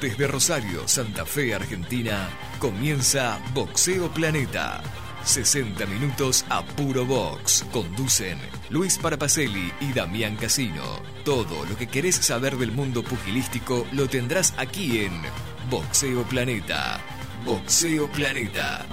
Desde Rosario, Santa Fe, Argentina, comienza Boxeo Planeta. 60 minutos a puro box. Conducen Luis Parapacelli y Damián Casino. Todo lo que querés saber del mundo pugilístico lo tendrás aquí en Boxeo Planeta. Boxeo Planeta.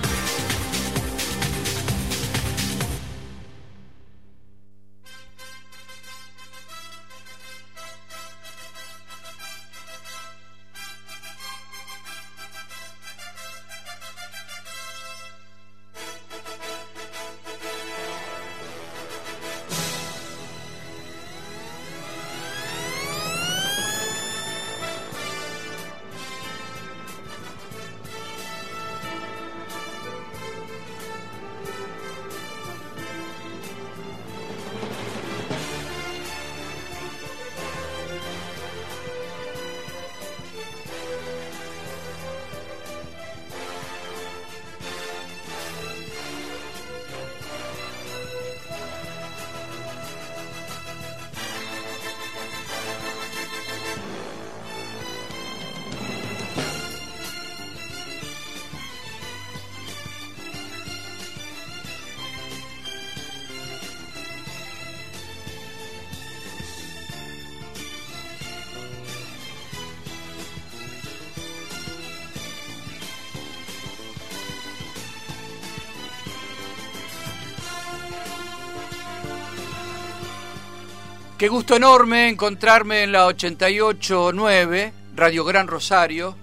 Qué gusto enorme encontrarme en la 88.9, Radio Gran Rosario,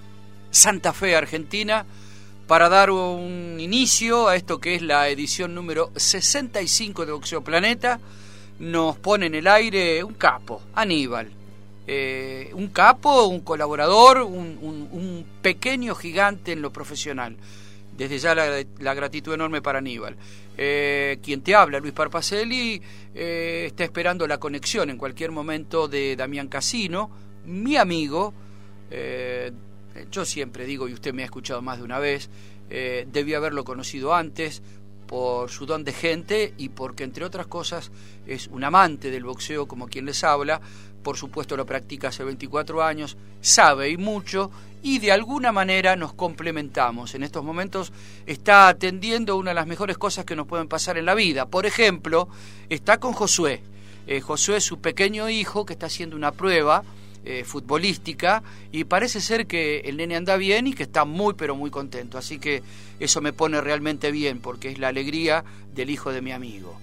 Santa Fe, Argentina, para dar un inicio a esto que es la edición número 65 de Boxeo Planeta. Nos pone en el aire un capo, Aníbal. Eh, un capo, un colaborador, un, pequeño gigante en lo profesional. Desde ya la, gratitud enorme para Aníbal. Eh, quien te habla, Luis Parpacelli, eh, está esperando la conexión en cualquier momento de Damián Casino, mi amigo. Eh, yo siempre digo, y usted me ha escuchado más de una vez, debí haberlo conocido antes por su don de gente y porque, entre otras cosas, es un amante del boxeo como quien les habla, por supuesto lo practica hace 24 años, sabe y mucho y de alguna manera nos complementamos. En estos momentos está atendiendo una de las mejores cosas que nos pueden pasar en la vida. Por ejemplo, está con Josué. Eh, Josué es su pequeño hijo que está haciendo una prueba eh, futbolística y parece ser que el nene anda bien y que está muy pero muy contento. Así que eso me pone realmente bien porque es la alegría del hijo de mi amigo.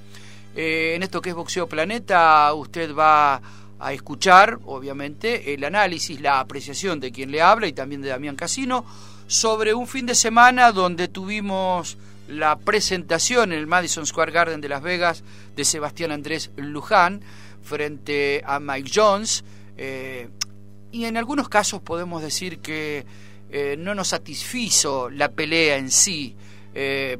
Eh, en esto que es Boxeo Planeta, usted va a escuchar, obviamente, el análisis, la apreciación de quien le habla y también de Damián Casino sobre un fin de semana donde tuvimos la presentación en el Madison Square Garden de Las Vegas de Sebastián Andrés Luján frente a Mike Jones. Eh, y en algunos casos podemos decir que eh, no nos satisfizo la pelea en sí. Eh,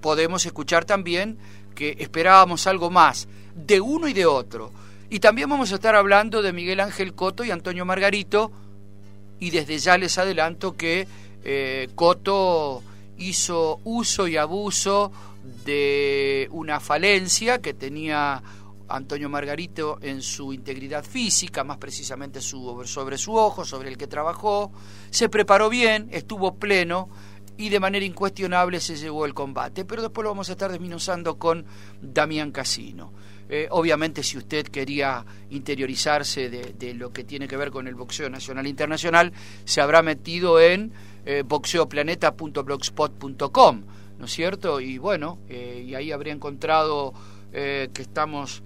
podemos escuchar también que esperábamos algo más de uno y de otro. Y también vamos a estar hablando de Miguel Ángel Coto y Antonio Margarito. Y desde ya les adelanto que eh, Coto hizo uso y abuso de una falencia que tenía Antonio Margarito en su integridad física, más precisamente sobre su ojo, sobre el que trabajó. Se preparó bien, estuvo pleno y de manera incuestionable se llevó el combate. Pero después lo vamos a estar desminuzando con Damián Casino. Eh, obviamente si usted quería interiorizarse de, lo que tiene que ver con el boxeo nacional e internacional, se habrá metido en eh, boxeoplaneta.blogspot.com, ¿no es cierto? Y bueno, eh, y ahí habría encontrado que estamos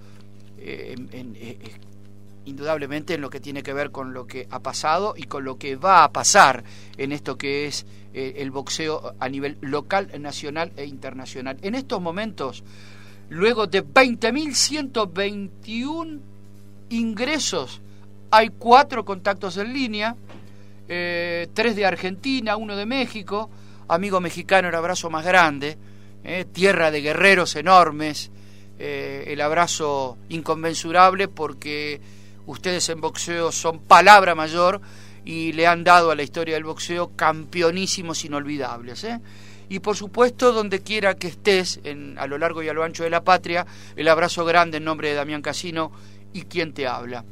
indudablemente en lo que tiene que ver con lo que ha pasado y con lo que va a pasar en esto que es el boxeo a nivel local, nacional e internacional. En estos momentos Luego de 20.121 ingresos, hay cuatro contactos en línea, eh, tres de Argentina, uno de México, amigo mexicano, el abrazo más grande, eh, tierra de guerreros enormes, eh, el abrazo inconmensurable porque ustedes en boxeo son palabra mayor y le han dado a la historia del boxeo campeonísimos inolvidables. Y por supuesto donde quiera que estés en, a lo largo y a lo ancho de la patria, el abrazo grande en nombre de Damián Casino y quien te habla.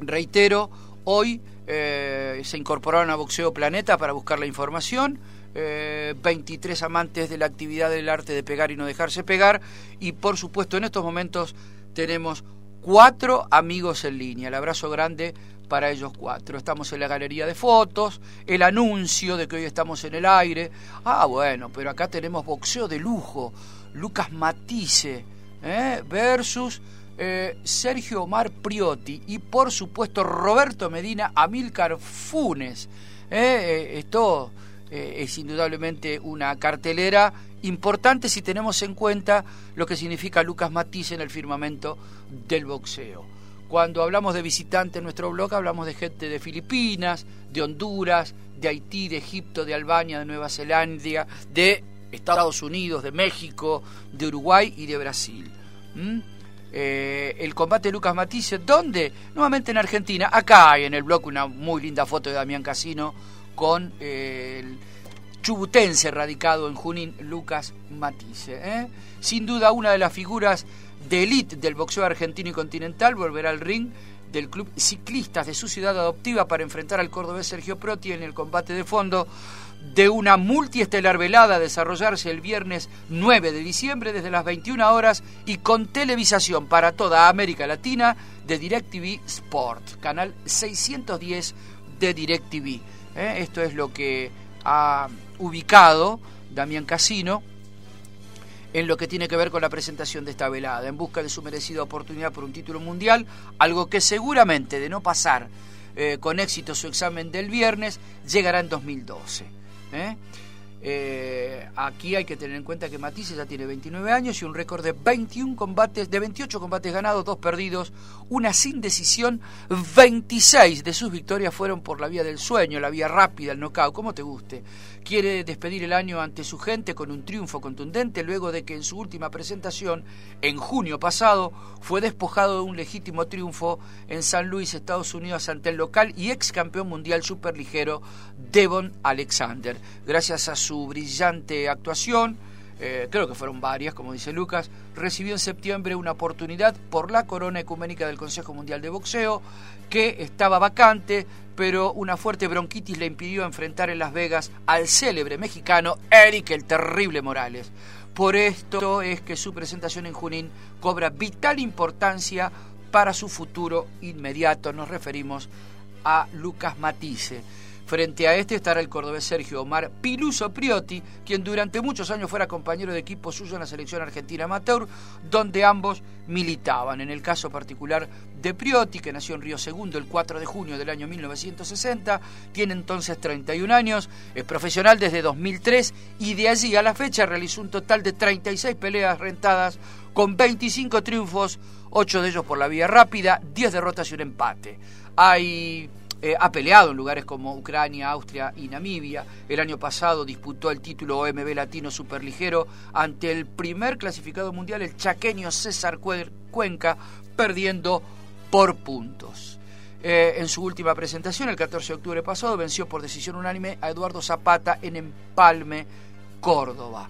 Reitero, hoy eh, se incorporaron a Boxeo Planeta para buscar la información. 23 eh, amantes de la actividad del arte de pegar y no dejarse pegar. Y por supuesto, en estos momentos tenemos cuatro amigos en línea. El abrazo grande para ellos cuatro. Estamos en la galería de fotos, el anuncio de que hoy estamos en el aire. Ah, bueno, pero acá tenemos boxeo de lujo. Lucas Matisse ¿eh? versus eh, Sergio Omar Priotti y por supuesto Roberto Medina, Amílcar Funes. ¿eh? esto es indudablemente una cartelera importante si tenemos en cuenta lo que significa Lucas Matisse en el firmamento del boxeo. Cuando hablamos de visitantes en nuestro blog, hablamos de gente de Filipinas, de Honduras, de Haití, de Egipto, de Albania, de Nueva Zelanda, de Estados Unidos, de México, de Uruguay y de Brasil. ¿Mm? Eh, el combate de Lucas Matisse, ¿dónde? Nuevamente en Argentina. Acá hay en el blog una muy linda foto de Damián Casino con eh, el chubutense radicado en Junín, Lucas Matisse. ¿eh? Sin duda una de las figuras de élite del boxeo argentino y continental volverá al ring del club ciclistas de su ciudad adoptiva para enfrentar al cordobés Sergio Proti en el combate de fondo de una multiestelar velada a desarrollarse el viernes 9 de diciembre desde las 21 horas y con televisación para toda América Latina de DirecTV Sport, canal 610 de DirecTV. ¿eh? Esto es lo que ha ubicado Damián Casino en lo que tiene que ver con la presentación de esta velada, en busca de su merecida oportunidad por un título mundial, algo que seguramente de no pasar eh, con éxito su examen del viernes, llegará en 2012. ¿eh? Eh, aquí hay que tener en cuenta que Matisse ya tiene 29 años y un récord de 21 combates, de 28 combates ganados, dos perdidos, una sin decisión. 26 de sus victorias fueron por la vía del sueño, la vía rápida, el knockout, como te guste quiere despedir el año ante su gente con un triunfo contundente luego de que en su última presentación, en junio pasado, fue despojado de un legítimo triunfo en San Luis, Estados Unidos, ante el local y ex campeón mundial superligero Devon Alexander. Gracias a su brillante actuación, eh, creo que fueron varias, como dice Lucas, recibió en septiembre una oportunidad por la corona ecuménica del Consejo Mundial de Boxeo, que estaba vacante pero una fuerte bronquitis le impidió enfrentar en Las Vegas al célebre mexicano Eric el Terrible Morales. Por esto es que su presentación en Junín cobra vital importancia para su futuro inmediato. Nos referimos a Lucas Matisse. Frente a este estará el cordobés Sergio Omar Piluso Priotti, quien durante muchos años fuera compañero de equipo suyo en la selección argentina amateur, donde ambos militaban. En el caso particular de Priotti, que nació en Río Segundo el 4 de junio del año 1960, tiene entonces 31 años, es profesional desde 2003 y de allí a la fecha realizó un total de 36 peleas rentadas con 25 triunfos, 8 de ellos por la vía rápida, 10 derrotas y un empate. Hay eh, ha peleado en lugares como Ucrania, Austria y Namibia. El año pasado disputó el título OMB Latino Superligero ante el primer clasificado mundial, el chaqueño César Cuenca, perdiendo por puntos. Eh, en su última presentación, el 14 de octubre pasado, venció por decisión unánime a Eduardo Zapata en Empalme, Córdoba.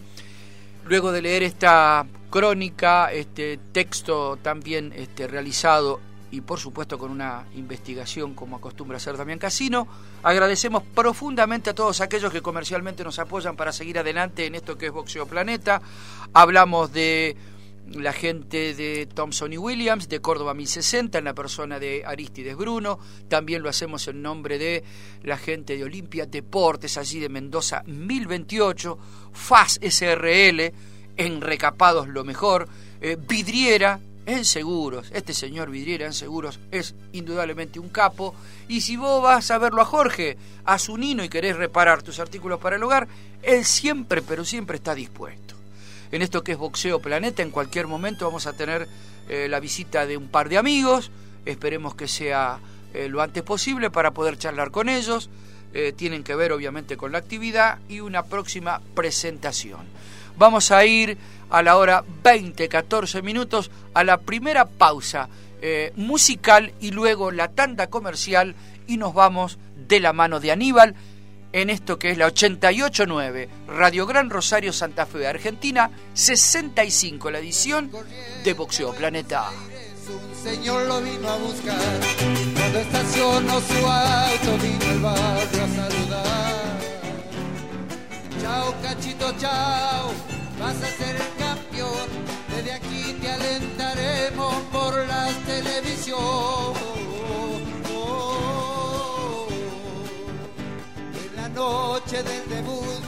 Luego de leer esta crónica, este texto también este, realizado y por supuesto con una investigación como acostumbra hacer Damián Casino. Agradecemos profundamente a todos aquellos que comercialmente nos apoyan para seguir adelante en esto que es Boxeo Planeta. Hablamos de la gente de Thompson y Williams, de Córdoba 1060, en la persona de Aristides Bruno. También lo hacemos en nombre de la gente de Olimpia Deportes, allí de Mendoza 1028, FAS SRL, en Recapados Lo Mejor, eh, Vidriera, en seguros. Este señor Vidriera en seguros es indudablemente un capo. Y si vos vas a verlo a Jorge, a su nino y querés reparar tus artículos para el hogar, él siempre, pero siempre está dispuesto. En esto que es Boxeo Planeta, en cualquier momento vamos a tener eh, la visita de un par de amigos. Esperemos que sea eh, lo antes posible para poder charlar con ellos. Eh, tienen que ver obviamente con la actividad y una próxima presentación. Vamos a ir a la hora 20, 14 minutos a la primera pausa eh, musical y luego la tanda comercial y nos vamos de la mano de Aníbal en esto que es la 889 Radio Gran Rosario Santa Fe Argentina 65 la edición de Boxeo Planeta. señor lo vino a buscar Cuando estacionó su auto vino el barrio a saludar. Chao, cachito, chao, vas a ser el. Desde aquí te alentaremos por la televisión. En la noche del debut,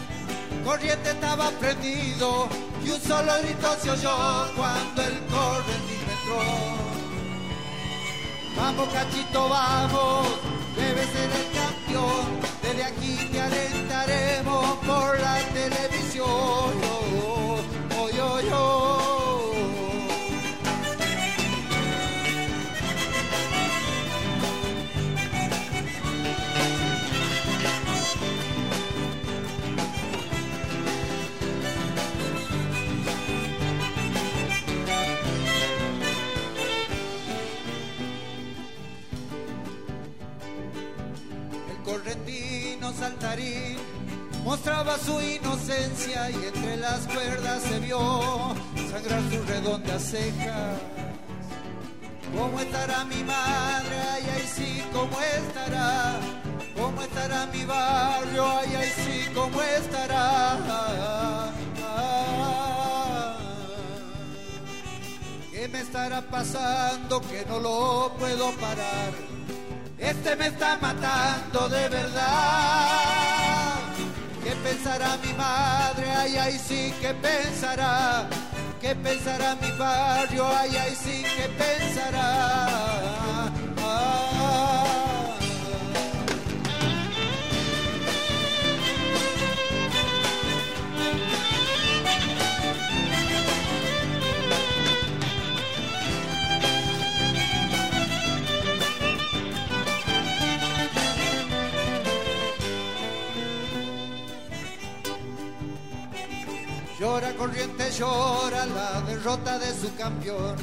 corriente estaba prendido y un solo grito se oyó cuando el corriente entró. Vamos cachito, vamos, y entre las cuerdas se vio sangrar sus redondas cejas. ¿Cómo estará mi madre? Ay, ay, sí, ¿cómo estará? ¿Cómo estará mi barrio? Ay, ay, sí, ¿cómo estará? ¿Qué me estará pasando que no lo puedo parar? Este me está matando de verdad. ¿Qué pensará mi madre? Ay, ay, sí, ¿qué pensará? ¿Qué pensará mi barrio? Ay, ay, sí, ¿qué pensará? Llora corriente, llora la derrota de su campeón.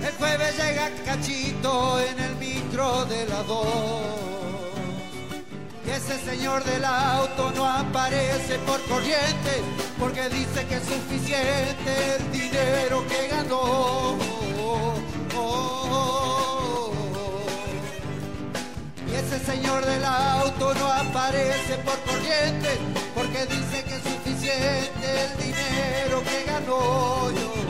El jueves llega Cachito en el micro de la dos. Y ese señor del auto no aparece por corriente porque dice que es suficiente el dinero que ganó. Y ese señor del auto no aparece por corriente porque dice que es suficiente el dinero que ganó. Yo,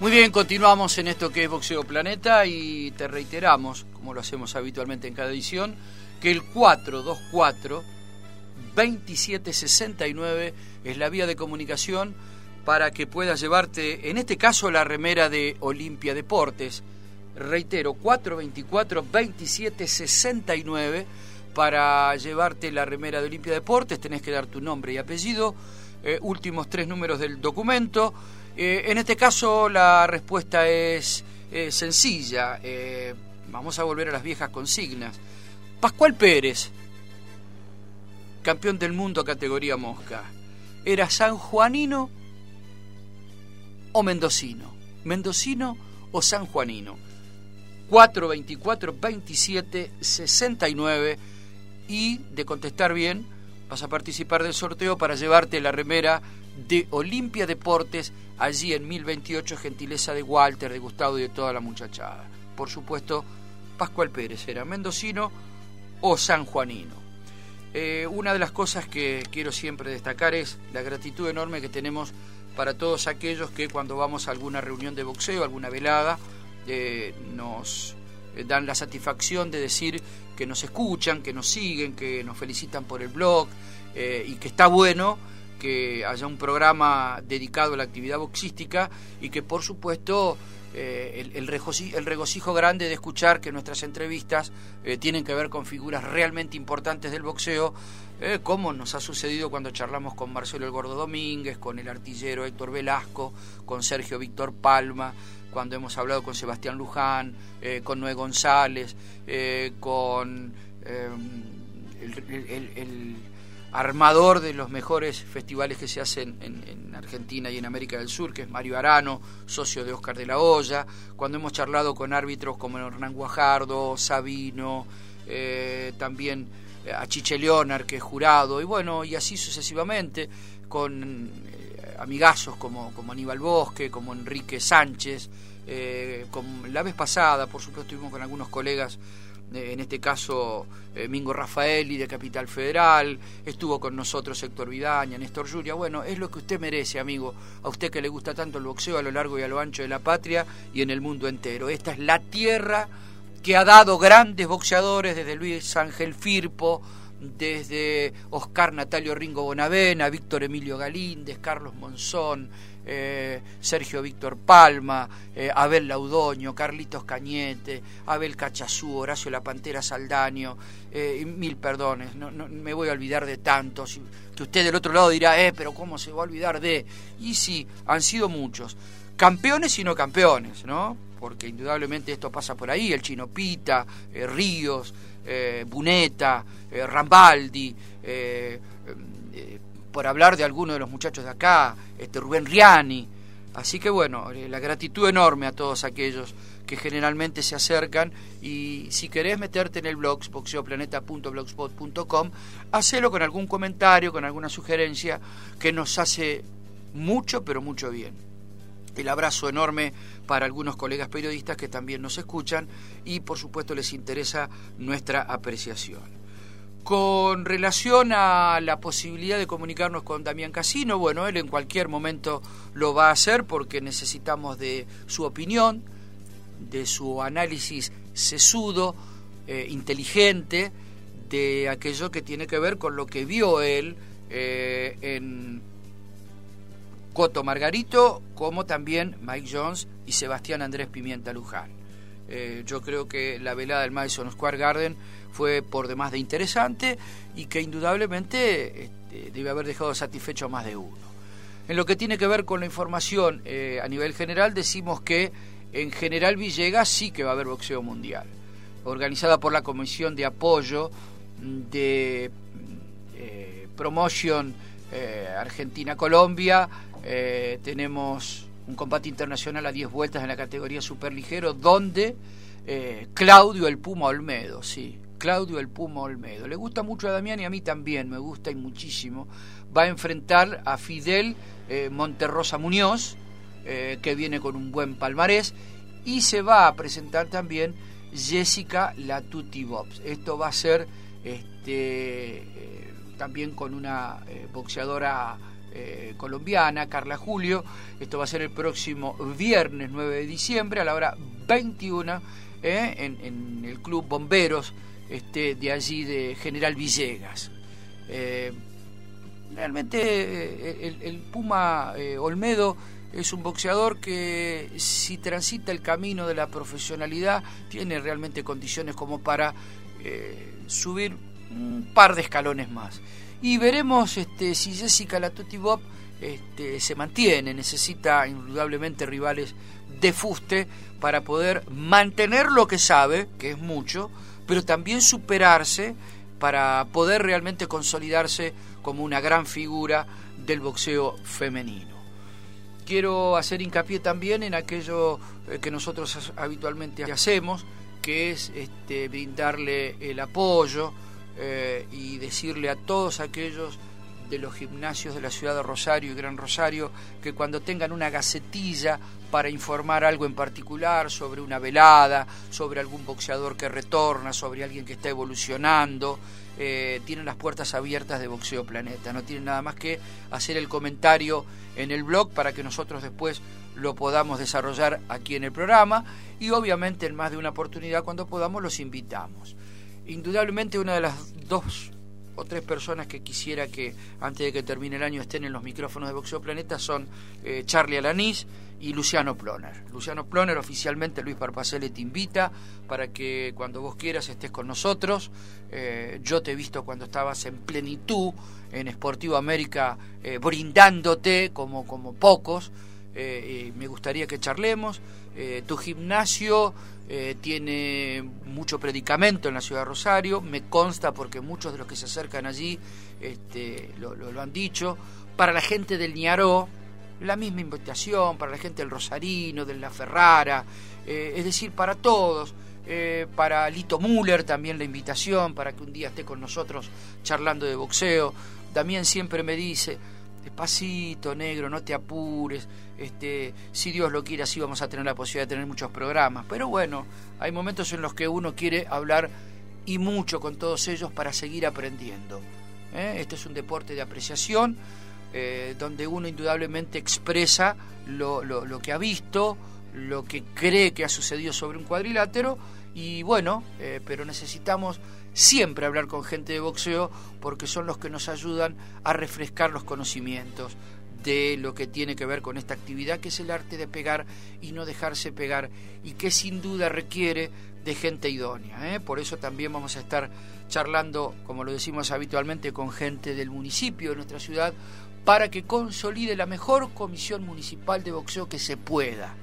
Muy bien, continuamos en esto que es Boxeo Planeta y te reiteramos, como lo hacemos habitualmente en cada edición, que el 424 2769 es la vía de comunicación para que puedas llevarte, en este caso, la remera de Olimpia Deportes. Reitero, 424 2769 para llevarte la remera de Olimpia Deportes, tenés que dar tu nombre y apellido, eh, últimos tres números del documento eh, en este caso la respuesta es eh, sencilla. Eh, vamos a volver a las viejas consignas. Pascual Pérez, campeón del mundo categoría mosca, ¿era sanjuanino o mendocino? ¿Mendocino o sanjuanino? 424 27 69 y de contestar bien vas a participar del sorteo para llevarte la remera de Olimpia Deportes allí en 1028, gentileza de Walter, de Gustavo y de toda la muchachada. Por supuesto, Pascual Pérez era mendocino o sanjuanino. Eh, una de las cosas que quiero siempre destacar es la gratitud enorme que tenemos para todos aquellos que cuando vamos a alguna reunión de boxeo, alguna velada, eh, nos dan la satisfacción de decir que nos escuchan, que nos siguen, que nos felicitan por el blog eh, y que está bueno que haya un programa dedicado a la actividad boxística y que por supuesto eh, el, regocijo, grande de escuchar que nuestras entrevistas eh, tienen que ver con figuras realmente importantes del boxeo, eh, como nos ha sucedido cuando charlamos con Marcelo El Gordo Domínguez, con el artillero Héctor Velasco, con Sergio Víctor Palma, cuando hemos hablado con Sebastián Luján, con Noé González, con el armador de los mejores festivales que se hacen en, Argentina y en América del Sur, que es Mario Arano, socio de Oscar de la Hoya, cuando hemos charlado con árbitros como Hernán Guajardo, Sabino, eh, también eh, a Chiche Leonard, que es jurado, y bueno, y así sucesivamente, con eh, amigazos como, como Aníbal Bosque, como Enrique Sánchez, la vez pasada, por supuesto, estuvimos con algunos colegas en este caso eh, Mingo Rafaeli de Capital Federal, estuvo con nosotros Héctor Vidaña, Néstor Yuria, bueno, es lo que usted merece, amigo, a usted que le gusta tanto el boxeo a lo largo y a lo ancho de la patria y en el mundo entero. Esta es la tierra que ha dado grandes boxeadores desde Luis Ángel Firpo, desde Oscar Natalio Ringo Bonavena, Víctor Emilio Galíndez, Carlos Monzón, eh, Sergio Víctor Palma, eh, Abel Laudoño, Carlitos Cañete, Abel Cachazú, Horacio La Pantera Saldaño, eh, mil perdones, no, me voy a olvidar de tantos, que usted del otro lado dirá, eh, pero ¿cómo se va a olvidar de? Y sí, han sido muchos, campeones y no campeones, ¿no? Porque indudablemente esto pasa por ahí, el Chino Pita, Ríos, Buneta, Rambaldi, por hablar de algunos de los muchachos de acá, este Rubén Riani. Así que bueno, eh, la gratitud enorme a todos aquellos que generalmente se acercan y si querés meterte en el blog boxeoplaneta.blogspot.com, hacelo con algún comentario, con alguna sugerencia que nos hace mucho, pero mucho bien. El abrazo enorme para algunos colegas periodistas que también nos escuchan y por supuesto les interesa nuestra apreciación. Con relación a la posibilidad de comunicarnos con Damián Casino, bueno, él en cualquier momento lo va a hacer porque necesitamos de su opinión, de su análisis sesudo, eh, inteligente, de aquello que tiene que ver con lo que vio él eh, en Coto Margarito, como también Mike Jones y Sebastián Andrés Pimienta Luján. Eh, yo creo que la velada del Madison Square Garden fue por demás de interesante y que indudablemente este, debe haber dejado satisfecho a más de uno. En lo que tiene que ver con la información eh, a nivel general, decimos que en General Villegas sí que va a haber boxeo mundial, organizada por la Comisión de Apoyo de eh, Promotion Argentina-Colombia, eh, tenemos un combate internacional a 10 vueltas en la categoría superligero, donde eh, Claudio el Puma Olmedo, sí, Claudio el Puma Olmedo. Le gusta mucho a Damián y a mí también, me gusta y muchísimo. Va a enfrentar a Fidel eh, Monterrosa Muñoz, que viene con un buen palmarés, y se va a presentar también Jessica Latuti Bobs. Esto va a ser este, también con una boxeadora eh, colombiana, Carla Julio. Esto va a ser el próximo viernes 9 de diciembre a la hora 21 eh, en, el Club Bomberos este, de allí de General Villegas. Eh, realmente el, Puma Olmedo es un boxeador que si transita el camino de la profesionalidad tiene realmente condiciones como para subir un par de escalones más y veremos este, si Jessica Latuti Bob este, se mantiene, necesita indudablemente rivales de fuste para poder mantener lo que sabe, que es mucho, pero también superarse para poder realmente consolidarse como una gran figura del boxeo femenino. Quiero hacer hincapié también en aquello eh, que nosotros habitualmente hacemos, que es este, brindarle el apoyo, eh, y decirle a todos aquellos de los gimnasios de la ciudad de Rosario y Gran Rosario que cuando tengan una gacetilla para informar algo en particular sobre una velada, sobre algún boxeador que retorna, sobre alguien que está evolucionando, eh, tienen las puertas abiertas de Boxeo Planeta. No tienen nada más que hacer el comentario en el blog para que nosotros después lo podamos desarrollar aquí en el programa y obviamente en más de una oportunidad cuando podamos los invitamos indudablemente una de las dos o tres personas que quisiera que antes de que termine el año estén en los micrófonos de Boxeo Planeta son eh, Charlie Alanís y Luciano Ploner. Luciano Ploner, oficialmente Luis Parpacele te invita para que cuando vos quieras estés con nosotros. Eh, yo te he visto cuando estabas en plenitud en Sportivo América eh, brindándote como, como pocos. Me gustaría que charlemos. tu gimnasio eh, tiene mucho predicamento en la ciudad de Rosario, me consta porque muchos de los que se acercan allí este, lo, han dicho. Para la gente del Niaró, la misma invitación, para la gente del Rosarino, de la Ferrara, eh, es decir, para todos. Eh, para Lito Müller también la invitación, para que un día esté con nosotros charlando de boxeo. También siempre me dice, despacito, negro, no te apures, este, si Dios lo quiere así vamos a tener la posibilidad de tener muchos programas. Pero bueno, hay momentos en los que uno quiere hablar y mucho con todos ellos para seguir aprendiendo. ¿eh? Este es un deporte de apreciación, eh, donde uno indudablemente expresa lo, lo, que ha visto, lo que cree que ha sucedido sobre un cuadrilátero, y bueno, eh, pero necesitamos siempre hablar con gente de boxeo porque son los que nos ayudan a refrescar los conocimientos de lo que tiene que ver con esta actividad que es el arte de pegar y no dejarse pegar y que sin duda requiere de gente idónea. ¿eh? Por eso también vamos a estar charlando, como lo decimos habitualmente, con gente del municipio de nuestra ciudad para que consolide la mejor comisión municipal de boxeo que se pueda.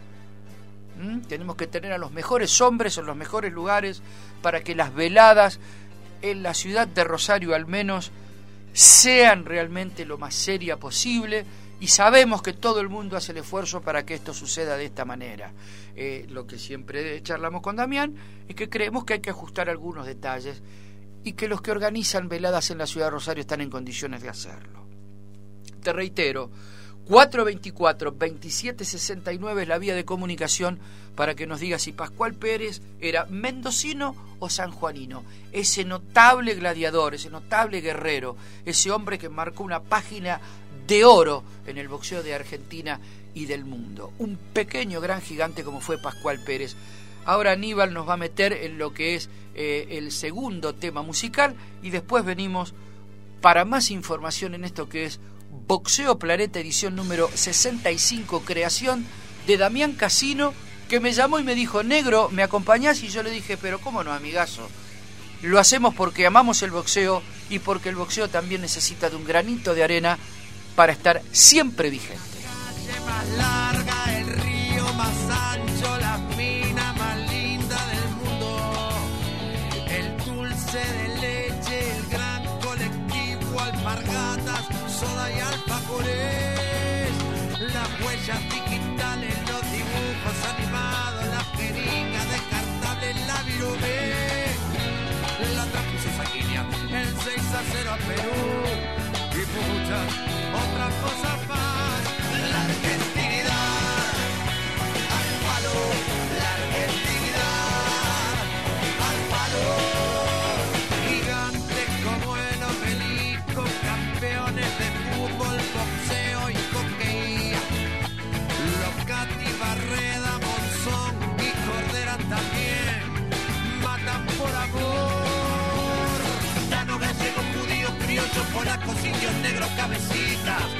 Tenemos que tener a los mejores hombres en los mejores lugares para que las veladas en la ciudad de Rosario al menos sean realmente lo más seria posible y sabemos que todo el mundo hace el esfuerzo para que esto suceda de esta manera. Eh, lo que siempre charlamos con Damián es que creemos que hay que ajustar algunos detalles y que los que organizan veladas en la ciudad de Rosario están en condiciones de hacerlo. Te reitero, 424-2769 es la vía de comunicación para que nos diga si Pascual Pérez era mendocino o sanjuanino. Ese notable gladiador, ese notable guerrero, ese hombre que marcó una página de oro en el boxeo de Argentina y del mundo. Un pequeño gran gigante como fue Pascual Pérez, Ahora Aníbal nos va a meter en lo que es eh, el segundo tema musical y después venimos para más información en esto que es Boxeo Planeta edición número 65 creación de Damián Casino que me llamó y me dijo, negro, ¿me acompañás? Y yo le dije, pero ¿cómo no, amigazo? Lo hacemos porque amamos el boxeo y porque el boxeo también necesita de un granito de arena para estar siempre vigente. las huellas digitales, los dibujos animados, las jeringas descartables, la virubé, la transfusión sanguínea, el 6 a 0 a Perú. chicas.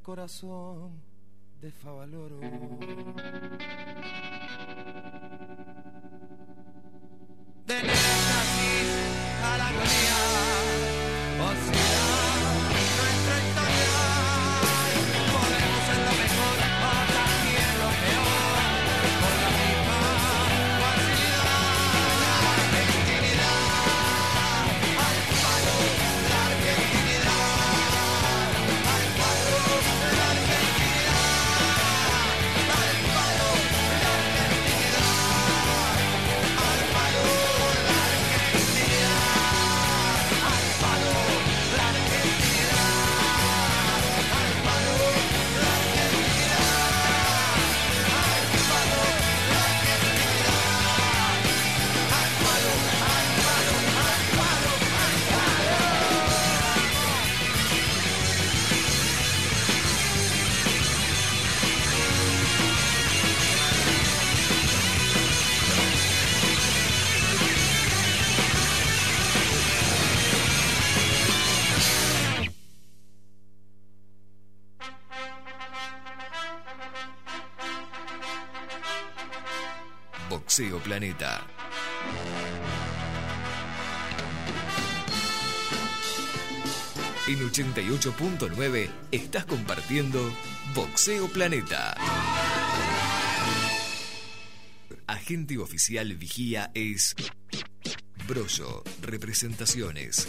corazón de Favaloro. De Planeta. En 88.9 estás compartiendo Boxeo Planeta. Agente oficial vigía es Brollo, representaciones.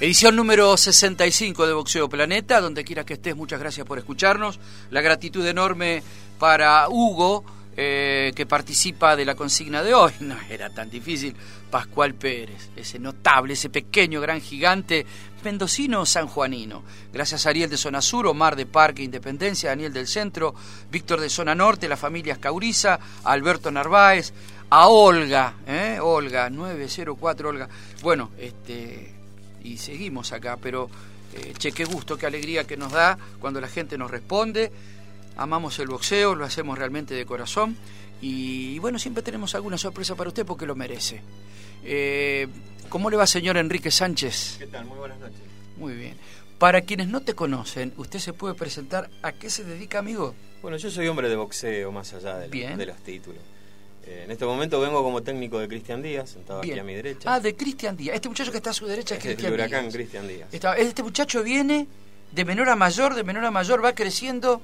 Edición número 65 de Boxeo Planeta, donde quiera que estés, muchas gracias por escucharnos. La gratitud enorme para Hugo, eh, que participa de la consigna de hoy. No era tan difícil. Pascual Pérez, ese notable, ese pequeño, gran gigante, mendocino sanjuanino. Gracias a Ariel de Zona Sur, Omar de Parque Independencia, Daniel del Centro, Víctor de Zona Norte, la familia Escauriza, a Alberto Narváez, a Olga, ¿eh? Olga, 904 Olga. Bueno, este y seguimos acá, pero eh, che, qué gusto, qué alegría que nos da cuando la gente nos responde. Amamos el boxeo, lo hacemos realmente de corazón y, bueno, siempre tenemos alguna sorpresa para usted porque lo merece. Eh, ¿Cómo le va, señor Enrique Sánchez? ¿Qué tal? Muy buenas noches. Muy bien. Para quienes no te conocen, ¿usted se puede presentar a qué se dedica, amigo? Bueno, yo soy hombre de boxeo, más allá de, de los títulos. Eh, en este momento vengo como técnico de Cristian Díaz, sentado aquí a mi derecha. Ah, de Cristian Díaz. Este muchacho que está a su derecha es, Cristian Díaz. El huracán Cristian Díaz. este muchacho viene de menor a mayor, de menor a mayor, va creciendo.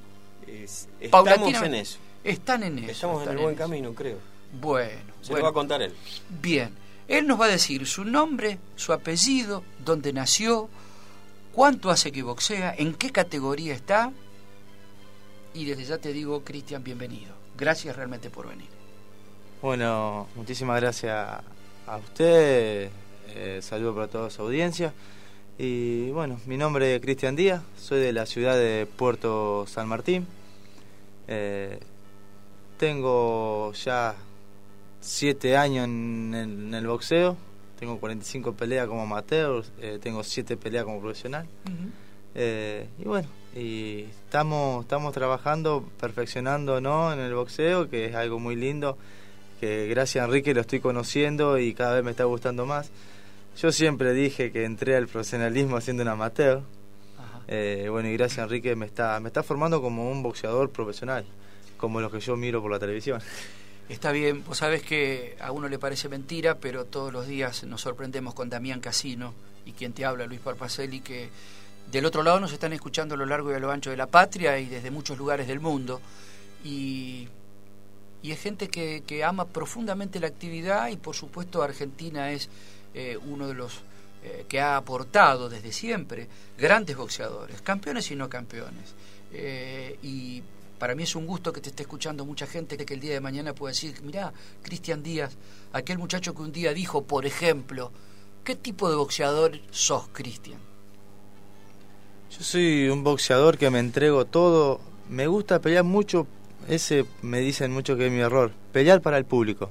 Es, estamos en eso. Están en eso. Estamos en el buen camino, creo. Bueno. Se lo va a contar él. Bien. Él nos va a decir su nombre, su apellido, dónde nació, cuánto hace que boxea, en qué categoría está. Y desde ya te digo, Cristian, bienvenido. Gracias realmente por venir. Bueno, muchísimas gracias a usted, eh, saludo para toda su audiencia. Y bueno, mi nombre es Cristian Díaz, soy de la ciudad de Puerto San Martín. Eh, tengo ya siete años en el, boxeo, tengo 45 peleas como amateur, eh, tengo siete peleas como profesional. y bueno, y estamos, estamos trabajando, perfeccionando ¿no? en el boxeo, que es algo muy lindo que gracias a Enrique lo estoy conociendo y cada vez me está gustando más. Yo siempre dije que entré al profesionalismo siendo un amateur. Eh, bueno, y gracias a Enrique me está, me está formando como un boxeador profesional, como los que yo miro por la televisión. Está bien, vos sabés que a uno le parece mentira, pero todos los días nos sorprendemos con Damián Casino y quien te habla, Luis Parpacelli, que del otro lado nos están escuchando a lo largo y a lo ancho de la patria y desde muchos lugares del mundo. Y y es gente que, ama profundamente la actividad y por supuesto Argentina es eh, uno de los eh, que ha aportado desde siempre grandes boxeadores, campeones y no campeones. Eh, y para mí es un gusto que te esté escuchando mucha gente que el día de mañana pueda decir, mirá, Cristian Díaz, aquel muchacho que un día dijo, por ejemplo, ¿qué tipo de boxeador sos, Cristian? Yo soy un boxeador que me entrego todo, me gusta pelear mucho, ese me dicen mucho que es mi error, pelear para el público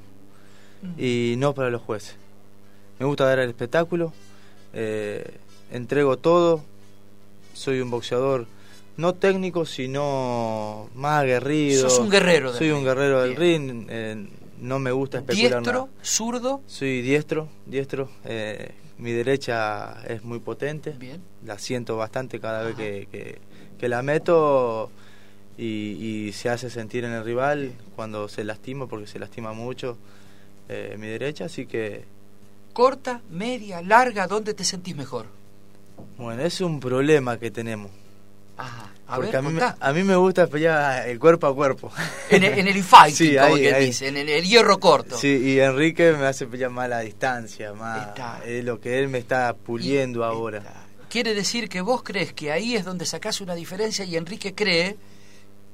y no para los jueces. Me gusta dar el espectáculo, eh, entrego todo, soy un boxeador no técnico, sino más aguerrido. Sos un guerrero. Soy un guerrero del ring, eh, no me gusta especular ¿Diestro? ¿Zurdo? Soy diestro, diestro. Eh, mi derecha es muy potente. Bien. La siento bastante cada vez que, que, la meto y, se hace sentir en el rival cuando se lastima, porque se lastima mucho eh, mi derecha, así que... Corta, media, larga, ¿dónde te sentís mejor? Bueno, es un problema que tenemos. Ajá. Porque a, mí, a, mí, me gusta pelear el cuerpo a cuerpo. En el, en el fighting, como que dice, en el, hierro corto. Sí, y Enrique me hace pelear más a la distancia, más es lo que él me está puliendo ahora. Quiere decir que vos crees que ahí es donde sacás una diferencia y Enrique cree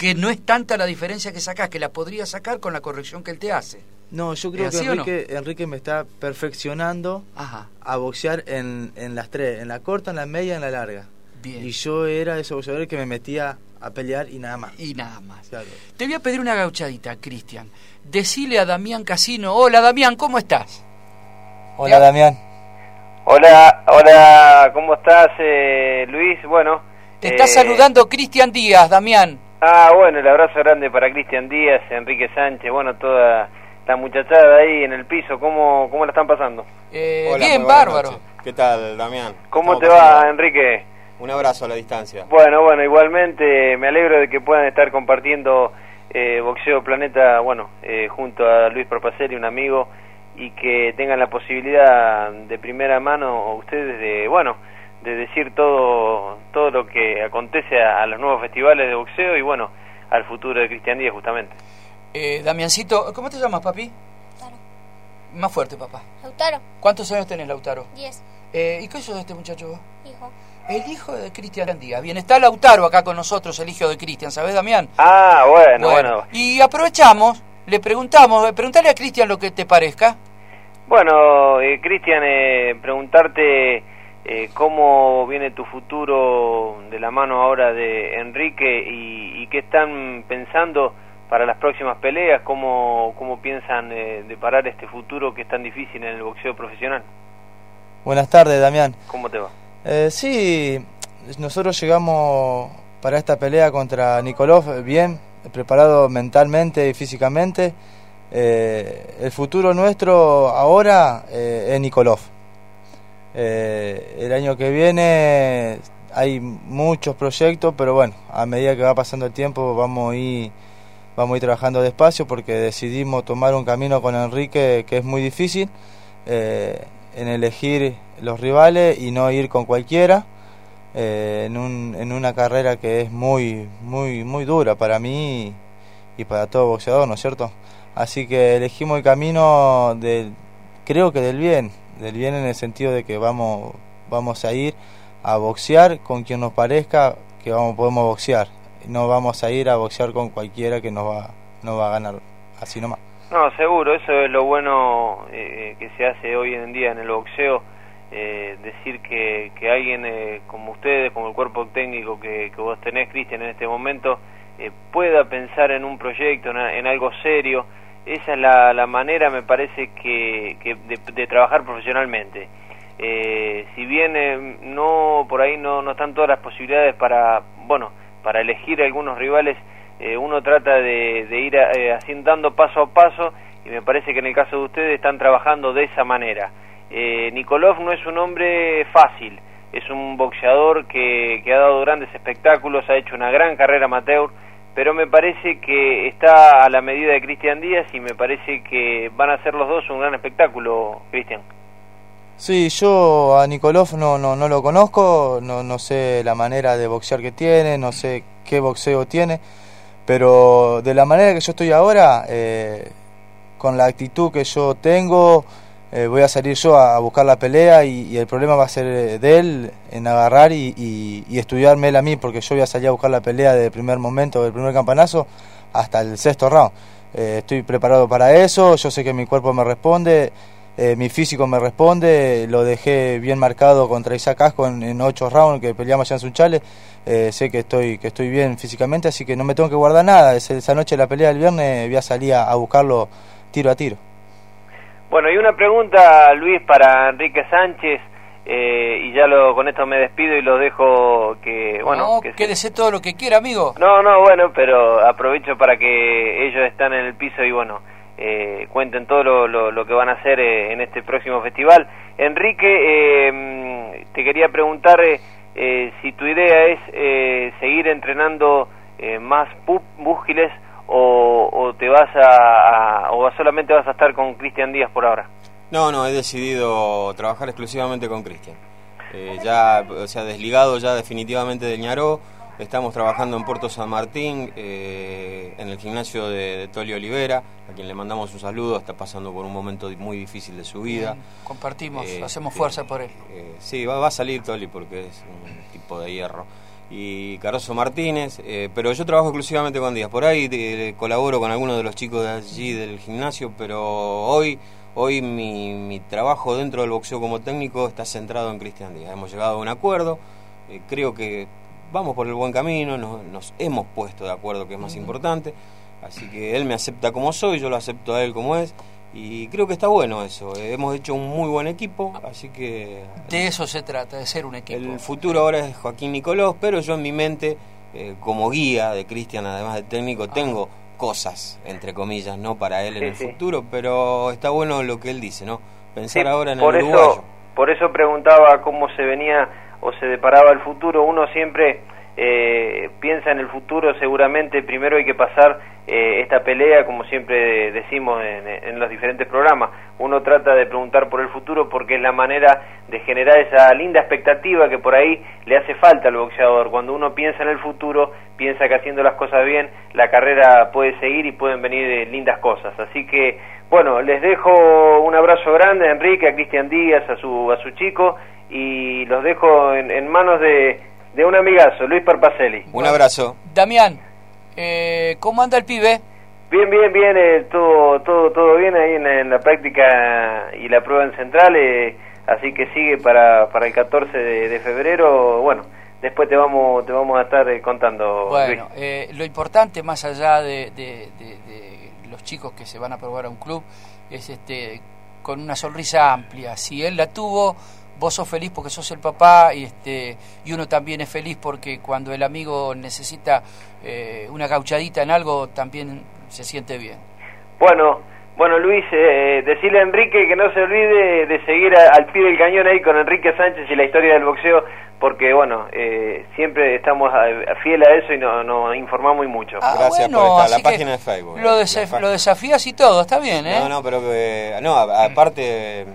que no es tanta la diferencia que sacás, que la podría sacar con la corrección que él te hace. No, yo creo que Enrique, Enrique me está perfeccionando a boxear en, en las tres, en la corta, en la media y en la larga. Y yo era ese boxeador que me metía a pelear y nada más. Y nada más. Te voy a pedir una gauchadita, Cristian. Decile a Damián Casino, hola Damián, ¿cómo estás? Hola Damián. Hola, hola, ¿cómo estás eh, Luis? Bueno. Te está eh, saludando Cristian Díaz, Damián. Ah, bueno, el abrazo grande para Cristian Díaz, Enrique Sánchez, bueno, toda la muchachada ahí en el piso, ¿cómo, cómo la están pasando? Eh, bien, bárbaro. ¿Qué tal, Damián? ¿Cómo te va, Enrique? Un abrazo a la distancia. Bueno, bueno, igualmente me alegro de que puedan estar compartiendo eh, Boxeo Planeta, bueno, eh, junto a Luis Propaceli, un amigo, y que tengan la posibilidad de primera mano ustedes de, bueno, de decir todo, todo lo que acontece a, los nuevos festivales de boxeo y, bueno, al futuro de Cristian Díaz, justamente. Eh, Damiancito, ¿cómo te llamas, papi? Lautaro. Más fuerte, papá. Lautaro. ¿Cuántos años tenés, Lautaro? Diez. Eh, ¿Y qué sos de este muchacho? Hijo. El hijo de Cristian Díaz. Bien, está Lautaro acá con nosotros, el hijo de Cristian, ¿sabes, Damián? Ah, bueno, bueno, Y aprovechamos, le preguntamos, eh, preguntale a Cristian lo que te parezca. Bueno, eh, Cristian, eh, preguntarte eh, cómo viene tu futuro de la mano ahora de Enrique y, qué están pensando para las próximas peleas, cómo, cómo piensan de parar este futuro que es tan difícil en el boxeo profesional. Buenas tardes, Damián. ¿Cómo te va? Eh, sí, nosotros llegamos para esta pelea contra Nikolov bien, preparado mentalmente y físicamente. Eh, el futuro nuestro ahora eh, es Nikolov. El año que viene hay muchos proyectos, pero bueno, a medida que va pasando el tiempo vamos a ir, vamos a trabajando despacio porque decidimos tomar un camino con Enrique que es muy difícil en elegir los rivales y no ir con cualquiera eh, en, un, en una carrera que es muy, muy, muy dura para mí y, para todo boxeador, ¿no es cierto? Así que elegimos el camino del, creo que del bien, del bien en el sentido de que vamos, vamos a ir a boxear con quien nos parezca que vamos, podemos boxear. No vamos a ir a boxear con cualquiera que nos va, nos va a ganar así nomás. No, seguro, eso es lo bueno eh, que se hace hoy en día en el boxeo, eh, decir que, que alguien eh, como ustedes, como el cuerpo técnico que, que vos tenés, Cristian, en este momento, pueda pensar en un proyecto, en, algo serio, esa es la, la manera, me parece, que, que de, trabajar profesionalmente. si bien no por ahí no, no están todas las posibilidades para, bueno, para elegir algunos rivales, eh, uno trata de, ir eh, haciendo, dando paso a paso y me parece que en el caso de ustedes están trabajando de esa manera. Eh, Nikolov no es un hombre fácil, es un boxeador que, que ha dado grandes espectáculos, ha hecho una gran carrera amateur, pero me parece que está a la medida de Cristian Díaz y me parece que van a ser los dos un gran espectáculo, Cristian. Sí, yo a Nikolov no, no, no lo conozco, no, no sé la manera de boxear que tiene, no sé qué boxeo tiene Pero de la manera que yo estoy ahora, eh, con la actitud que yo tengo, eh, voy a salir yo a, buscar la pelea y, el problema va a ser eh, de él en agarrar y, y, estudiarme él a mí, porque yo voy a salir a buscar la pelea desde el primer momento, del primer campanazo hasta el sexto round. Eh, estoy preparado para eso, yo sé que mi cuerpo me responde, mi físico me responde, lo dejé bien marcado contra Isaac Casco en, ocho rounds que peleamos ya en Sunchales, sé que estoy, que estoy bien físicamente, así que no me tengo que guardar nada, esa noche de la pelea del viernes voy a salir a buscarlo tiro a tiro. Bueno, y una pregunta, Luis, para Enrique Sánchez, eh, y ya lo, con esto me despido y lo dejo que, bueno... No, que quédese todo lo que quiera, amigo. No, no, bueno, pero aprovecho para que ellos están en el piso y, bueno, eh, cuenten todo lo, lo, que van a hacer eh, en este próximo festival. Enrique, te quería preguntar si tu idea es seguir entrenando más búsquiles o, te vas a, o solamente vas a estar con Cristian Díaz por ahora? No, no, he decidido trabajar exclusivamente con Cristian. Eh, ya, o sea, desligado ya definitivamente del Ñaró. Estamos trabajando en Puerto San Martín, eh, en el gimnasio de, Tolio Olivera, a quien le mandamos un saludo, está pasando por un momento muy difícil de su vida. compartimos, eh, hacemos fuerza por él. sí, va, va, a salir Toli porque es un tipo de hierro y Caroso Martínez, eh, pero yo trabajo exclusivamente con Díaz. Por ahí eh, colaboro con algunos de los chicos de allí del gimnasio, pero hoy, hoy mi, mi, trabajo dentro del boxeo como técnico está centrado en Cristian Díaz. Hemos llegado a un acuerdo, eh, creo que vamos por el buen camino, nos, nos hemos puesto de acuerdo que es más importante, así que él me acepta como soy, yo lo acepto a él como es y creo que está bueno eso. Hemos hecho un muy buen equipo, así que... De eso se trata, de ser un equipo. El futuro ahora es Joaquín Nicolás, pero yo en mi mente, eh, como guía de Cristian, además de técnico, ah. tengo cosas, entre comillas, ¿no? Para él en el futuro, pero está bueno lo que él dice, ¿no? Pensar ahora en el uruguayo. por eso preguntaba cómo se venía o se deparaba el futuro. Uno siempre eh, piensa en el futuro, seguramente primero hay que pasar eh, esta pelea, como siempre decimos en, los diferentes programas. Uno trata de preguntar por el futuro porque es la manera de generar esa linda expectativa que por ahí le hace falta al boxeador. Cuando uno piensa en el futuro, piensa que haciendo las cosas bien, la carrera puede seguir y pueden venir eh, lindas cosas. Así que, bueno, les dejo un abrazo grande a Enrique, a Cristian Díaz, a su, a su chico y los dejo en manos de de un amigazo, Luis Parpacelli. Un abrazo. Damián, eh, ¿cómo anda el pibe? Bien, bien, bien, eh, todo, todo, todo bien ahí en, la práctica y la prueba en central, eh, así que sigue para, para el 14 de, febrero, bueno, después te vamos, te vamos a estar eh, contando. Bueno, lo importante más allá de, de, los chicos que se van a probar a un club es este con una sonrisa amplia, si él la tuvo vos sos feliz porque sos el papá y este y uno también es feliz porque cuando el amigo necesita eh, una gauchadita en algo también se siente bien. Bueno, bueno Luis, eh, decirle a Enrique que no se olvide de seguir al pie del cañón ahí con Enrique Sánchez y la historia del boxeo porque bueno, eh, siempre estamos fieles a eso y nos no informamos mucho. Ah, Gracias por estar. La página de Facebook. Lo, lo desafías y todo, está bien, ¿eh? No, no, pero no, aparte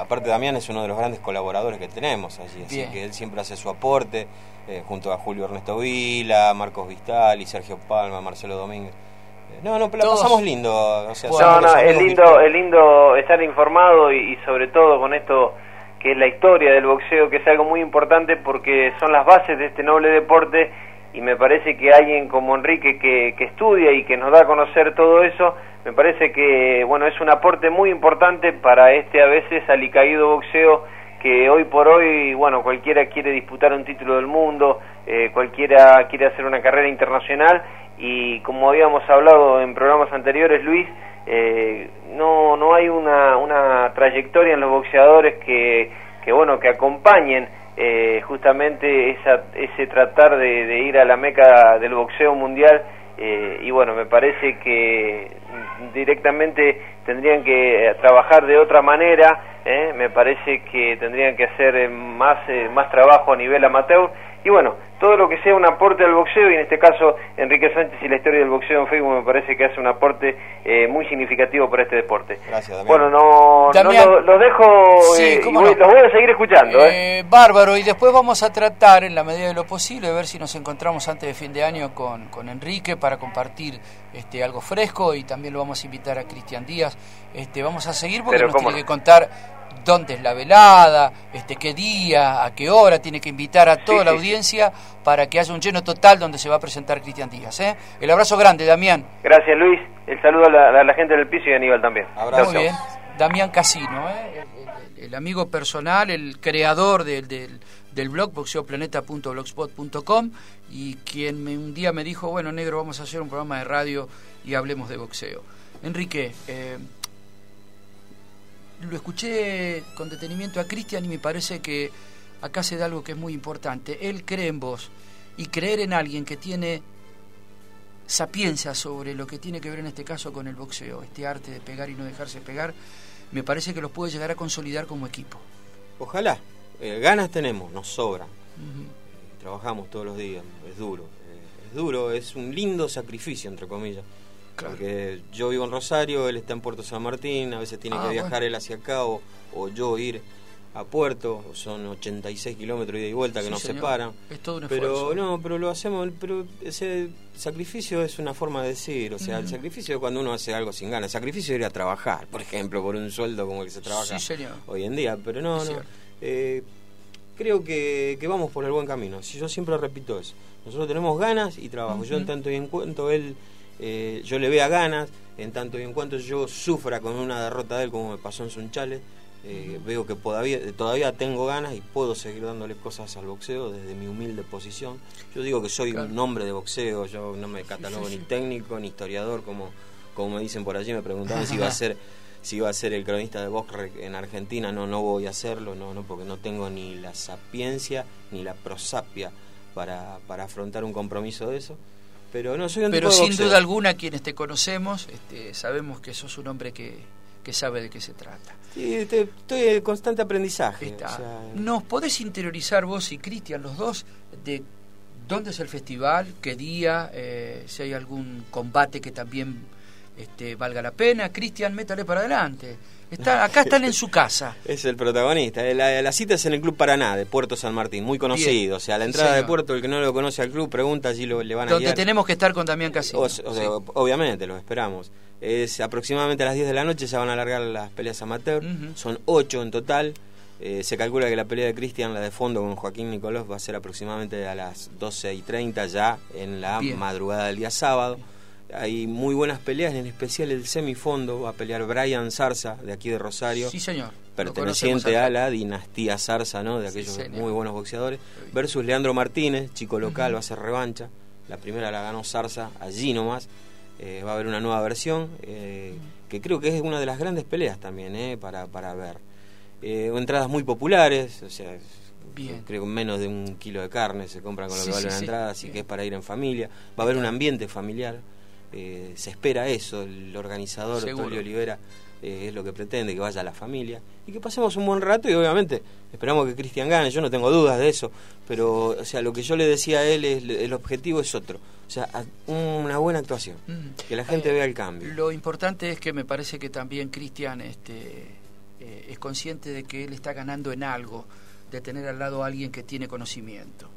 aparte Damián es uno de los grandes colaboradores que tenemos allí, así que él siempre hace su aporte, eh, junto a Julio Ernesto Vila, Marcos Vistal y Sergio Palma, Marcelo Domínguez. Eh, no, no, la pasamos lindo. O sea, no, no, es lindo, es lindo estar informado y, sobre todo con esto que es la historia del boxeo, que es algo muy importante porque son las bases de este noble deporte y me parece que alguien como Enrique que, que estudia y que nos da a conocer todo eso, me parece que bueno es un aporte muy importante para este a veces alicaído boxeo que hoy por hoy bueno cualquiera quiere disputar un título del mundo eh, cualquiera quiere hacer una carrera internacional y como habíamos hablado en programas anteriores Luis eh, no no hay una, una trayectoria en los boxeadores que, que bueno que acompañen eh, justamente esa, ese tratar de, ir a la meca del boxeo mundial eh, y bueno, me parece que directamente tendrían que eh, trabajar de otra manera, ¿eh? me parece que tendrían que hacer más, más trabajo a nivel amateur y bueno, todo lo que sea un aporte al boxeo, y en este caso Enrique Sánchez y la historia del boxeo en Facebook me parece que hace un aporte eh, muy significativo para este deporte. Gracias, Damián. Bueno, no, Damián. no lo, lo dejo, Sí, eh, y cómo voy- no. los voy a seguir escuchando. ¿eh? Eh, bárbaro, y después vamos a tratar, en la medida de lo posible, a ver si nos encontramos antes de fin de año con, con Enrique para compartir este, algo fresco y también lo vamos a invitar a Cristian Díaz. Este, vamos a seguir porque Pero nos tiene no. que contar dónde es la velada, este, qué día, a qué hora, tiene que invitar a toda Sí, la sí, sí. audiencia para que haya un lleno total donde se va a presentar Cristian Díaz. ¿eh? El abrazo grande, Damián. Gracias Luis, el saludo a la, a la gente del piso y a Aníbal también. Abrazo. Muy bien. Damián Casino, ¿eh? el, el- el amigo personal, el creador del, del, del blog boxeoplaneta.blogspot.com y quien me- un día me dijo, bueno, negro, vamos a hacer un programa de radio y hablemos de boxeo. Enrique, eh, lo escuché con detenimiento a Cristian y me parece que acá se da algo que es muy importante. Él cree en vos y creer en alguien que tiene sapiencia sobre lo que tiene que ver en este caso con el boxeo, este arte de pegar y no dejarse pegar, me parece que los puede llegar a consolidar como equipo. Ojalá. Eh, ganas tenemos, nos sobran. Trabajamos todos los días, es duro. eh, es duro, es un lindo sacrificio, entre comillas. Claro. Porque yo vivo en Rosario, él está en Puerto San Martín, a veces tiene Ah, que viajar bueno. él hacia acá o, o yo ir a Puerto, son 86 kilómetros ida y vuelta que Sí, nos señor. separan. Es todo un Pero esfuerzo. no, pero lo hacemos, pero ese sacrificio es una forma de decir, o sea, el sacrificio es cuando uno hace algo sin ganas, el sacrificio es ir a trabajar, por ejemplo, por un sueldo como el que se trabaja Sí, señor. hoy en día, pero no, Es no. Eh, creo que, que vamos por el buen camino. Si yo siempre repito eso. Nosotros tenemos ganas y trabajo. Yo en tanto y en cuanto él, eh, yo le vea ganas, en tanto y en cuanto yo sufra con una derrota de él como me pasó en Sunchales, eh, veo que todavía, todavía tengo ganas y puedo seguir dándole cosas al boxeo desde mi humilde posición. Yo digo que soy Claro. un hombre de boxeo, yo no me catalogo sí, ni sí. técnico ni historiador como, como me dicen por allí, me preguntaban si iba a ser si iba a ser el cronista de box en Argentina, no, no voy a hacerlo, no, no, porque no tengo ni la sapiencia ni la prosapia para, para afrontar un compromiso de eso. Pero no, soy un Pero tipo de sin boxeo. duda alguna, quienes te conocemos, este, sabemos que sos un hombre que, que sabe de qué se trata. Sí, te- estoy en constante aprendizaje. Está. o sea, ¿Nos podés interiorizar vos y Cristian, los dos, de dónde es el festival, qué día, eh, si hay algún combate que también este, valga la pena? Cristian, métale para adelante. Está, acá están en su casa. Es el protagonista. Eh, La, la cita es en el Club Paraná de Puerto San Martín, muy conocido. Bien. O sea, a la entrada de. Puerto, el que no lo conoce al club, pregunta, allí lo, le van a Donde guiar. tenemos que estar con Damián Casino. O, o sea, Sí. obviamente, lo esperamos. Es aproximadamente a las 10 de la noche se van a alargar las peleas amateur. Son 8 en total. Eh, se calcula que la pelea de Cristian, la de fondo con Joaquín Nicolás, va a ser aproximadamente a las 12 y 30 ya en la Bien. madrugada del día sábado. Hay muy buenas peleas, en especial el semifondo. Va a pelear Brian Zarza, de aquí de Rosario Sí, señor. Perteneciente a la dinastía Zarza, ¿no? De aquellos muy buenos boxeadores, versus Leandro Martínez, chico local, va a ser revancha. La primera la ganó Zarza allí nomás. Eh, va a haber una nueva versión, eh, que creo que es una de las grandes peleas también, ¿eh? Para, para ver. Eh, entradas muy populares, o sea, Bien. creo que menos de un kilo de carne se compran con lo Sí, que vale sí, una sí. entrada, así Bien. que es para ir en familia. Va a haber un ambiente familiar, eh, se espera eso, el organizador. Tulio Olivera, eh, es lo que pretende, que vaya la familia y que pasemos un buen rato y obviamente esperamos que Cristian gane, yo no tengo dudas de eso, pero o sea, lo que yo le decía a él es el objetivo es otro, o sea, a- una buena actuación, Mm. que la gente Eh, vea el cambio. Lo importante es que me parece que también Cristian este, eh, es consciente de que él está ganando en algo, de tener al lado a alguien que tiene conocimiento.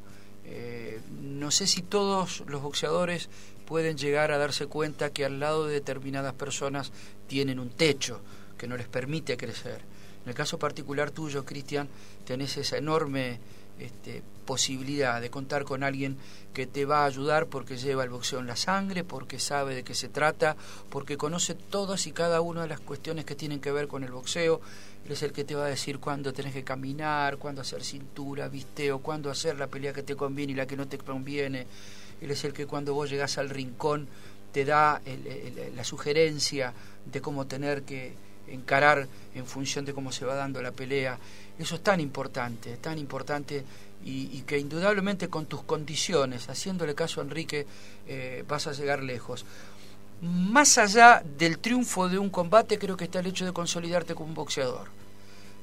Eh, no sé si todos los boxeadores pueden llegar a darse cuenta que al lado de determinadas personas tienen un techo que no les permite crecer. En el caso particular tuyo, Cristian, tenés esa enorme este, posibilidad de contar con alguien que te va a ayudar porque lleva el boxeo en la sangre, porque sabe de qué se trata, porque conoce todas y cada una de las cuestiones que tienen que ver con el boxeo. Él es el que te va a decir cuándo tenés que caminar, cuándo hacer cintura, visteo, cuándo hacer la pelea que te conviene y la que no te conviene. Él es el que cuando vos llegás al rincón te da el- la sugerencia de cómo tener que encarar en función de cómo se va dando la pelea. Eso es tan importante, tan importante y, que indudablemente con tus condiciones, haciéndole caso a Enrique, eh, vas a llegar lejos. Más allá del triunfo de un combate, creo que está el hecho de consolidarte como un boxeador.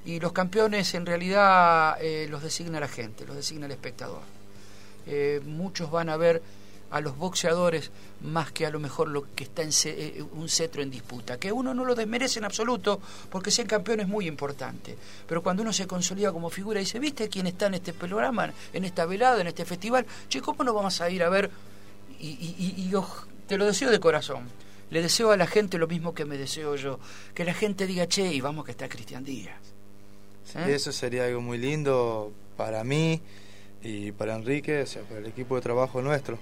Y los campeones en realidad eh, los designa la gente, los designa el espectador. eh, muchos van a ver a los boxeadores más que a lo mejor lo que está en eh, un cetro en disputa, que uno no lo desmerece en absoluto, porque ser campeón es muy importante, pero cuando uno se consolida como figura y dice, ¿viste quién está en este programa, en esta velada, en este festival? Che, ¿cómo no vamos a ir a ver? Y, yo te lo deseo de corazón. Le deseo a la gente lo mismo que me deseo yo, que la gente diga, che, y vamos que está Cristian Díaz. ¿Eh? eso sería algo muy lindo para mí y para Enrique, o sea, para el equipo de trabajo nuestro.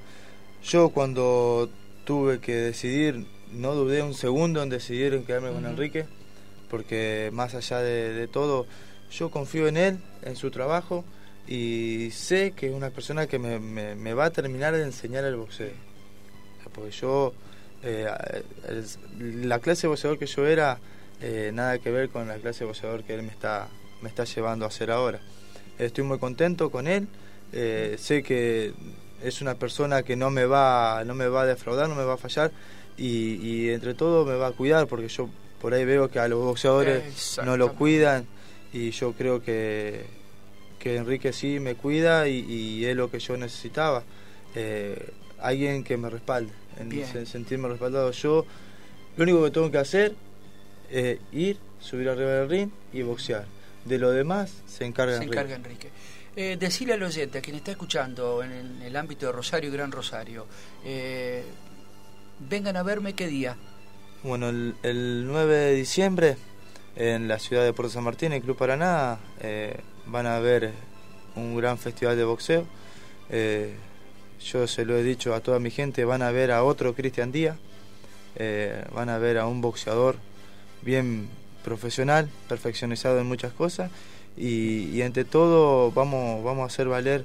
Yo cuando tuve que decidir, no dudé un segundo en decidir en quedarme con Enrique, porque más allá de, todo, yo confío en él, en su trabajo, y sé que es una persona que me, me, va a terminar de enseñar el boxeo. Porque yo, eh, la clase de boxeador que yo era, eh, nada que ver con la clase de boxeador que él me está, me está llevando a hacer ahora. Estoy muy contento con él, eh, sé que es una persona que no me va no me va a defraudar, no me va a fallar y, entre todo me va a cuidar porque yo por ahí veo que a los boxeadores no lo cuidan y yo creo que, que Enrique sí me cuida y, es lo que yo necesitaba. Eh, alguien que me respalde, en sentirme respaldado. Yo lo único que tengo que hacer es ir, subir arriba del ring y boxear. De lo demás se encarga se Encarga Enrique. Eh, decirle al oyente, a quien está escuchando en el, ámbito de Rosario y Gran Rosario, eh, vengan a verme qué día. Bueno, el, 9 de diciembre en la ciudad de Puerto San Martín, en Club Paraná, eh, van a ver un gran festival de boxeo. Eh, yo se lo he dicho a toda mi gente, van a ver a otro Cristian Díaz, van a ver a un boxeador bien profesional, perfeccionizado en muchas cosas y, y entre todo vamos, vamos a hacer valer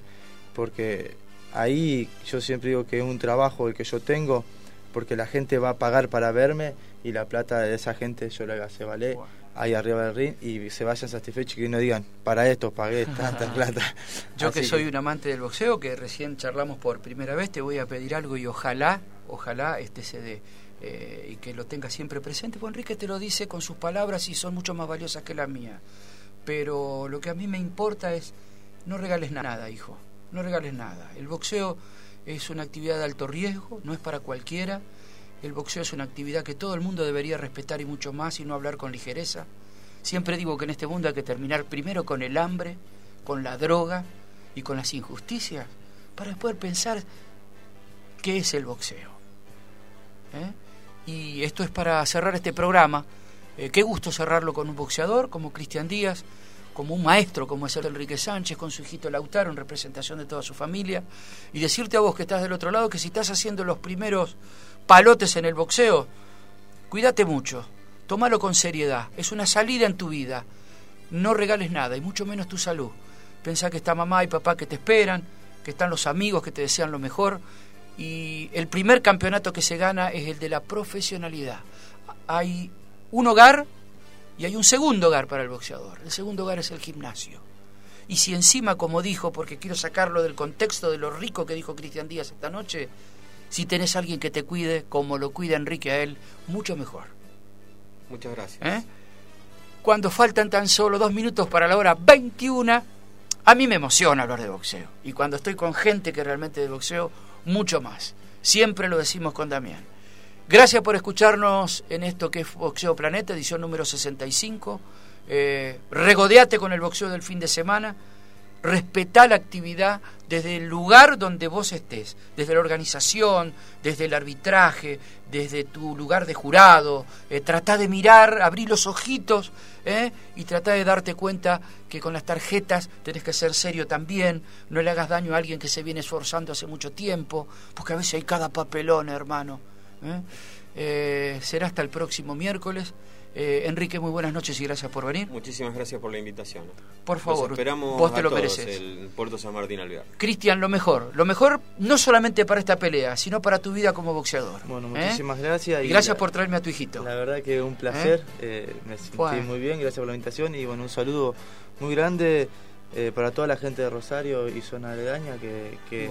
porque ahí yo siempre digo que es un trabajo el que yo tengo porque la gente va a pagar para verme y la plata de esa gente yo la hace valer ahí arriba del ring y se vayan satisfechos y que no digan para esto pagué tanta plata. Yo que soy un amante del boxeo, que recién charlamos por primera vez, te voy a pedir algo y ojalá, ojalá este se dé. Eh, y que lo tenga siempre presente, pues Enrique te lo dice con sus palabras y son mucho más valiosas que las mías pero lo que a mí me importa es no regales nada, hijo, no regales nada. El boxeo es una actividad de alto riesgo, no es para cualquiera. El boxeo es una actividad que todo el mundo debería respetar y mucho más y no hablar con ligereza. Siempre digo que en este mundo hay que terminar primero con el hambre, con la droga y con las injusticias para poder pensar qué es el boxeo. ¿Eh? Y esto es para cerrar este programa eh, qué gusto cerrarlo con un boxeador como Cristian Díaz, como un maestro como es el Enrique Sánchez, con su hijito Lautaro en representación de toda su familia, y decirte a vos que estás del otro lado que si estás haciendo los primeros palotes en el boxeo, cuídate mucho, tómalo con seriedad, es una salida en tu vida, no regales nada, y mucho menos tu salud. Pensá que está mamá y papá que te esperan, que están los amigos que te desean lo mejor, y el primer campeonato que se gana es el de la profesionalidad. Hay un hogar y hay un segundo hogar para el boxeador. El segundo hogar es el gimnasio. Y si encima, como dijo, porque quiero sacarlo del contexto de lo rico que dijo Cristian Díaz esta noche, si tenés alguien que te cuide, como lo cuida Enrique a él, mucho mejor. Muchas gracias. ¿Eh? Cuando faltan tan solo dos minutos para la hora 21, a mí me emociona hablar de boxeo. Y cuando estoy con gente que realmente de boxeo, mucho más. Siempre lo decimos con Damián. Gracias por escucharnos en esto que es Boxeo Planeta, edición número 65. Eh, regodeate con el boxeo del fin de semana. Respetá la actividad desde el lugar donde vos estés, desde la organización, desde el arbitraje, desde tu lugar de jurado. Eh, de mirar, abrir los ojitos eh, y tratá de darte cuenta que con las tarjetas tenés que ser serio también. No le hagas daño a alguien que se viene esforzando hace mucho tiempo, porque a veces hay cada papelón, hermano. ¿Eh? Eh, será hasta el próximo miércoles. Eh, Enrique, muy buenas noches y gracias por venir. Muchísimas gracias por la invitación. Por favor, esperamos vos te a lo todos mereces. El Puerto San Martín Alvear. Cristian, lo mejor. Lo mejor no solamente para esta pelea, sino para tu vida como boxeador. Bueno, muchísimas gracias. Y, gracias por traerme a tu hijito. La verdad que un placer. me sentí muy bien, gracias por la invitación. Y bueno, un saludo muy grande para toda la gente de Rosario y zona aledaña que, que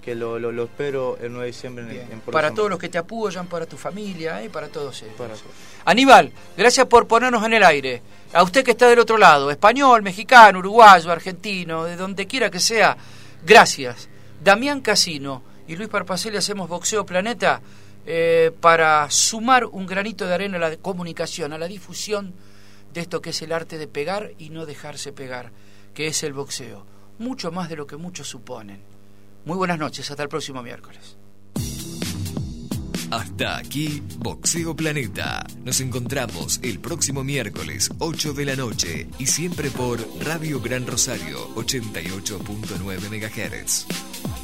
que lo, lo, espero el 9 de diciembre en, Para todos los que te apoyan, para tu familia y ¿eh? para todos ellos. Aníbal, gracias por ponernos en el aire. A usted que está del otro lado, español, mexicano, uruguayo, argentino, de donde quiera que sea, gracias Damián Casino y Luis Parpacelli hacemos Boxeo Planeta eh, para sumar un granito de arena a la comunicación, a la difusión de esto que es el arte de pegar y no dejarse pegar, que es el boxeo. Mucho más de lo que muchos suponen. Muy buenas noches, hasta el próximo miércoles. Hasta aquí, Boxeo Planeta. Nos encontramos el próximo miércoles, 8 de la noche, y siempre por Radio Gran Rosario, 88.9 MHz.